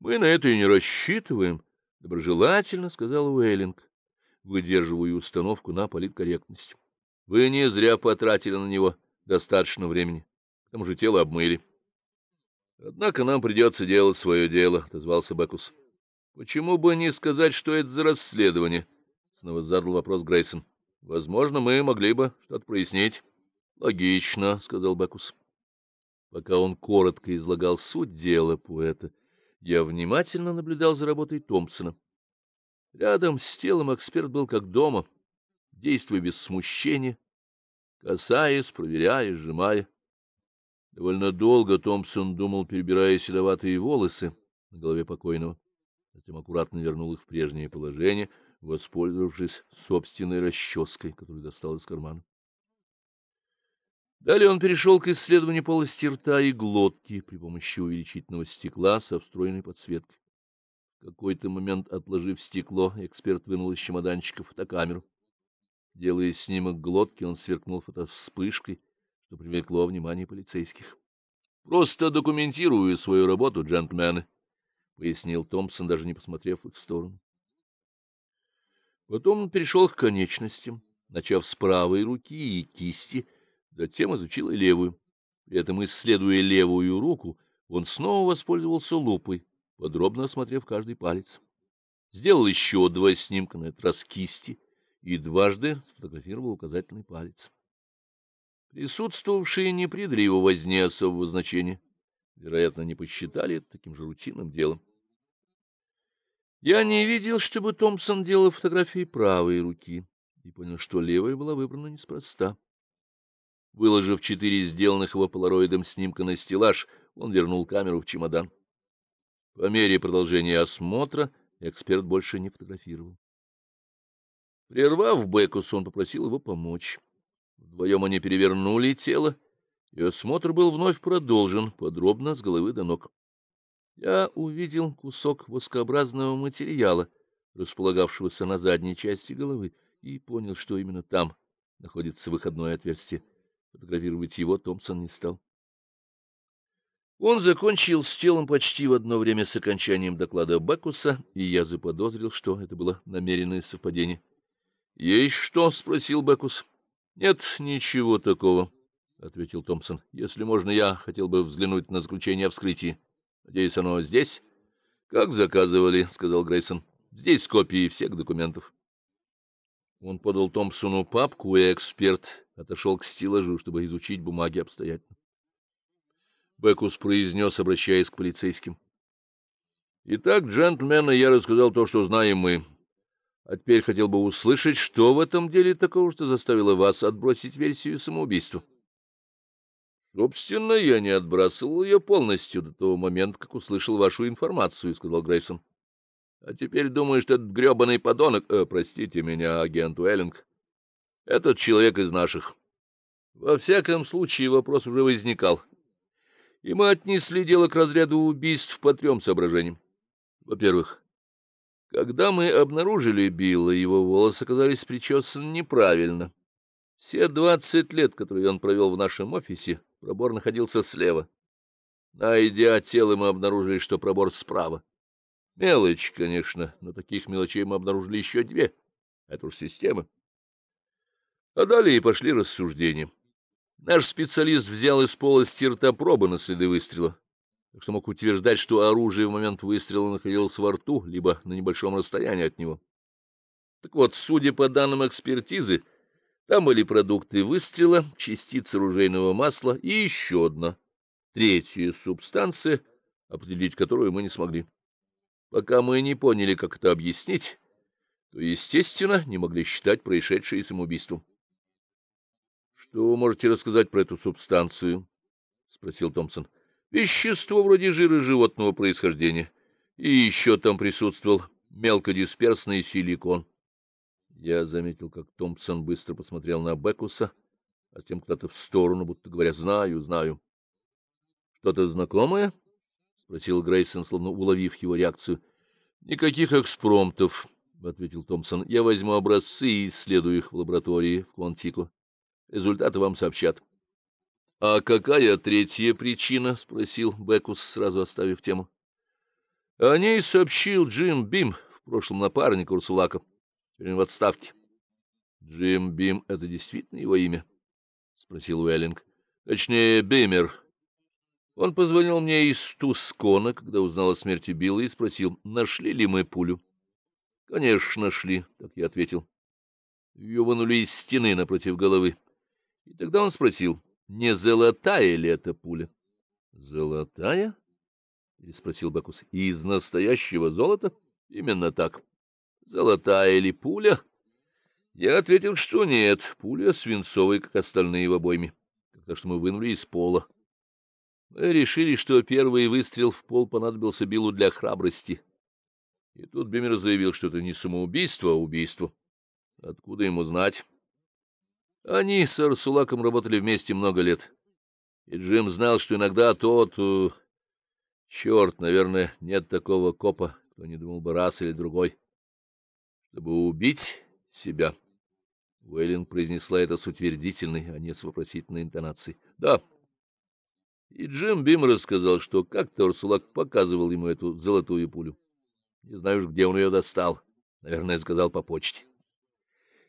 Мы на это и не рассчитываем, — доброжелательно сказал Уэллинг, выдерживая установку на политкорректность. Вы не зря потратили на него достаточно времени. К тому же тело обмыли. Однако нам придется делать свое дело, — отозвался Бекус. Почему бы не сказать, что это за расследование? Снова задал вопрос Грейсон. Возможно, мы могли бы что-то прояснить. Логично, — сказал Бекус. Пока он коротко излагал суть дела поэта, я внимательно наблюдал за работой Томпсона. Рядом с телом эксперт был как дома, действуя без смущения, касаясь, проверяя, сжимая. Довольно долго Томпсон думал, перебирая седоватые волосы на голове покойного, затем аккуратно вернул их в прежнее положение, воспользовавшись собственной расческой, которую достал из кармана. Далее он перешел к исследованию полости рта и глотки при помощи увеличительного стекла со встроенной подсветкой. В какой-то момент, отложив стекло, эксперт вынул из чемоданчика фотокамеру. Делая снимок глотки, он сверкнул фотовспышкой, что привлекло внимание полицейских. — Просто документирую свою работу, джентльмены, — пояснил Томпсон, даже не посмотрев в их сторону. Потом он перешел к конечностям, начав с правой руки и кисти, — Затем изучил и левую. При этом, исследуя левую руку, он снова воспользовался лупой, подробно осмотрев каждый палец. Сделал еще два снимка на этот раз кисти и дважды сфотографировал указательный палец. Присутствовавшие не придали его возне особого значения. Вероятно, не посчитали это таким же рутинным делом. Я не видел, чтобы Томпсон делал фотографии правой руки, и понял, что левая была выбрана неспроста. Выложив четыре сделанных его полароидом снимка на стеллаж, он вернул камеру в чемодан. По мере продолжения осмотра эксперт больше не фотографировал. Прервав Бекус, он попросил его помочь. Вдвоем они перевернули тело, и осмотр был вновь продолжен, подробно с головы до ног. Я увидел кусок воскообразного материала, располагавшегося на задней части головы, и понял, что именно там находится выходное отверстие. Фотографировать его Томпсон не стал. Он закончил с телом почти в одно время с окончанием доклада Бакуса, и я заподозрил, что это было намеренное совпадение. — Есть что? — спросил Бакус. — Нет, ничего такого, — ответил Томпсон. — Если можно, я хотел бы взглянуть на заключение о вскрытии. Надеюсь, оно здесь? — Как заказывали, — сказал Грейсон. — Здесь копии всех документов. Он подал Томпсону папку, и эксперт отошел к стеллажу, чтобы изучить бумаги обстоятельно. Бекус произнес, обращаясь к полицейским. — Итак, джентльмены, я рассказал то, что знаем мы. А теперь хотел бы услышать, что в этом деле такого, что заставило вас отбросить версию самоубийства. — Собственно, я не отбрасывал ее полностью до того момента, как услышал вашу информацию, — сказал Грейсон. А теперь думаю, что этот гребаный подонок... Э, простите меня, агент Уэллинг. Этот человек из наших. Во всяком случае, вопрос уже возникал. И мы отнесли дело к разряду убийств по трем соображениям. Во-первых, когда мы обнаружили Билла, его волосы оказались причесаны неправильно. Все двадцать лет, которые он провел в нашем офисе, пробор находился слева. Найдя тело, мы обнаружили, что пробор справа. Мелочь, конечно, но таких мелочей мы обнаружили еще две. Это уж система. А далее пошли рассуждения. Наш специалист взял из полости рта пробы на следы выстрела, так что мог утверждать, что оружие в момент выстрела находилось во рту, либо на небольшом расстоянии от него. Так вот, судя по данным экспертизы, там были продукты выстрела, частицы ружейного масла и еще одна, третья субстанция, определить которую мы не смогли. Пока мы не поняли, как это объяснить, то, естественно, не могли считать происшедшее самоубийством. — Что вы можете рассказать про эту субстанцию? — спросил Томпсон. — Вещество вроде жира животного происхождения. И еще там присутствовал мелкодисперсный силикон. Я заметил, как Томпсон быстро посмотрел на Бекуса, а затем куда-то в сторону, будто говоря, знаю, знаю. — Что-то знакомое? —— спросил Грейсон, словно уловив его реакцию. — Никаких экспромтов, — ответил Томпсон. — Я возьму образцы и исследую их в лаборатории в Квантико. Результаты вам сообщат. — А какая третья причина? — спросил Бекус, сразу оставив тему. О ней сообщил Джим Бим, в прошлом напарник Урсулака, в отставке. Джим Бим — это действительно его имя? — спросил Уэллинг. — Точнее, Бимер. Он позвонил мне из Тускона, когда узнал о смерти Билла, и спросил, нашли ли мы пулю. — Конечно, нашли, — так я ответил. Ее вынули из стены напротив головы. И тогда он спросил, не золотая ли это пуля? — Золотая? — переспросил Бакус. — Из настоящего золота? Именно так. Золотая ли пуля? Я ответил, что нет, пуля свинцовая, как остальные в обойме, так что мы вынули из пола. Мы решили, что первый выстрел в пол понадобился Биллу для храбрости. И тут Бемер заявил, что это не самоубийство, а убийство. Откуда ему знать? Они с Арсулаком работали вместе много лет. И Джим знал, что иногда тот... Э, черт, наверное, нет такого копа, кто не думал бы раз или другой. Чтобы убить себя. Уэллинг произнесла это с утвердительной, а не с вопросительной интонацией. — Да. И Джим Бим рассказал, что как-то Урсулак показывал ему эту золотую пулю. Не знаю уж, где он ее достал. Наверное, сказал по почте.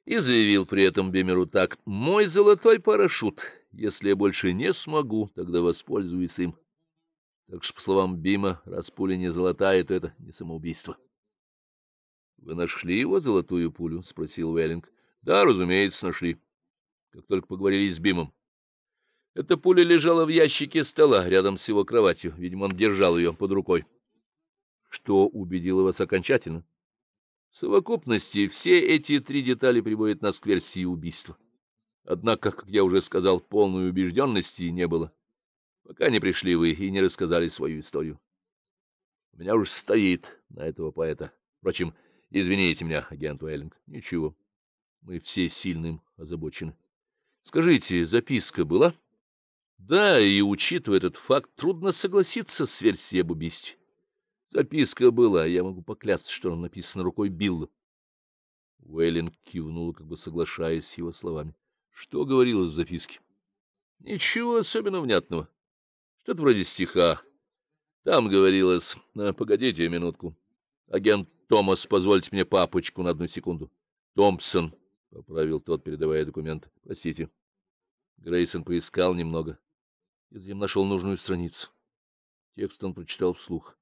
И заявил при этом Бимеру так. — Мой золотой парашют. Если я больше не смогу, тогда воспользуюсь им. Так что, по словам Бима, раз пуля не золотая, то это не самоубийство. — Вы нашли его золотую пулю? — спросил Уэллинг. — Да, разумеется, нашли. Как только поговорили с Бимом. Эта пуля лежала в ящике стола рядом с его кроватью. Видимо, он держал ее под рукой. Что убедило вас окончательно? В совокупности все эти три детали приводят нас к версии убийства. Однако, как я уже сказал, полной убежденности не было, пока не пришли вы и не рассказали свою историю. У меня уж стоит на этого поэта. Впрочем, извините меня, агент Уэллинг. Ничего. Мы все сильным озабочены. Скажите, записка была? Да, и, учитывая этот факт, трудно согласиться с версией об убийстве. Записка была, я могу поклясться, что она написана рукой Билла. Уэллинг кивнул, как бы соглашаясь с его словами. Что говорилось в записке? Ничего особенно внятного. Что-то вроде стиха. Там говорилось... А, погодите минутку. Агент Томас, позвольте мне папочку на одну секунду. Томпсон, — поправил тот, передавая документ. Простите. Грейсон поискал немного и затем нашел нужную страницу. Текст он прочитал вслух.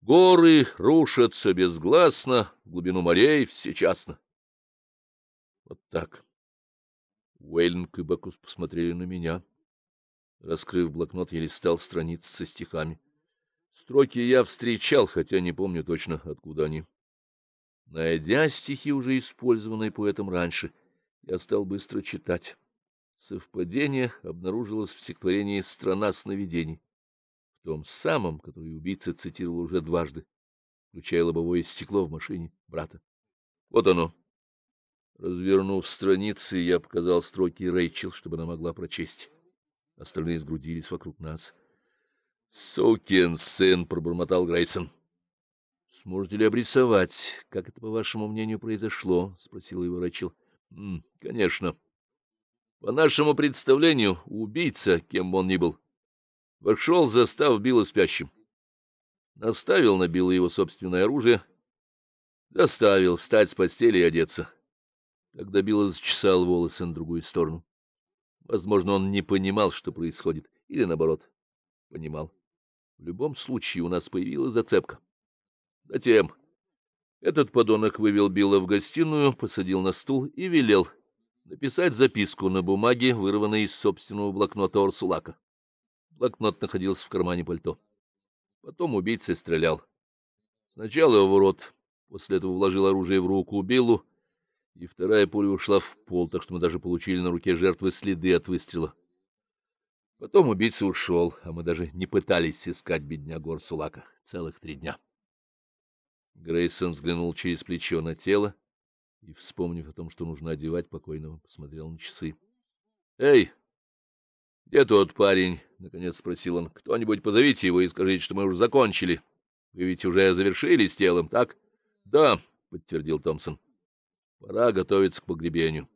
Горы рушатся безгласно, в глубину морей всечасно. Вот так. Уэйлинг и Бакус посмотрели на меня. Раскрыв блокнот, я листал страницы со стихами. Строки я встречал, хотя не помню точно, откуда они. Найдя стихи, уже использованные поэтом раньше, я стал быстро читать. Совпадение обнаружилось в стихотворении «Страна сновидений», в том самом, который убийца цитировал уже дважды, включая лобовое стекло в машине брата. Вот оно. Развернув страницы, я показал строки Рэйчел, чтобы она могла прочесть. Остальные сгрудились вокруг нас. «Сукин сын!» — пробормотал Грейсон. «Сможете ли обрисовать, как это, по вашему мнению, произошло?» — спросила его Рэйчел. «Конечно. По нашему представлению, убийца, кем бы он ни был, вошел, застав Билла спящим. Наставил на Билла его собственное оружие, заставил встать с постели и одеться. Тогда Билла зачесал волосы на другую сторону. Возможно, он не понимал, что происходит, или, наоборот, понимал. В любом случае у нас появилась зацепка. Затем этот подонок вывел Билла в гостиную, посадил на стул и велел написать записку на бумаге, вырванной из собственного блокнота Орсулака. Блокнот находился в кармане пальто. Потом убийца стрелял. Сначала в рот, после этого вложил оружие в руку Биллу, и вторая пуля ушла в пол, так что мы даже получили на руке жертвы следы от выстрела. Потом убийца ушел, а мы даже не пытались искать беднягу Орсулака целых три дня. Грейсон взглянул через плечо на тело и, вспомнив о том, что нужно одевать покойного, посмотрел на часы. — Эй, где тот парень? — наконец спросил он. — Кто-нибудь позовите его и скажите, что мы уже закончили. Вы ведь уже завершили с телом, так? — Да, — подтвердил Томпсон. — Пора готовиться к погребению.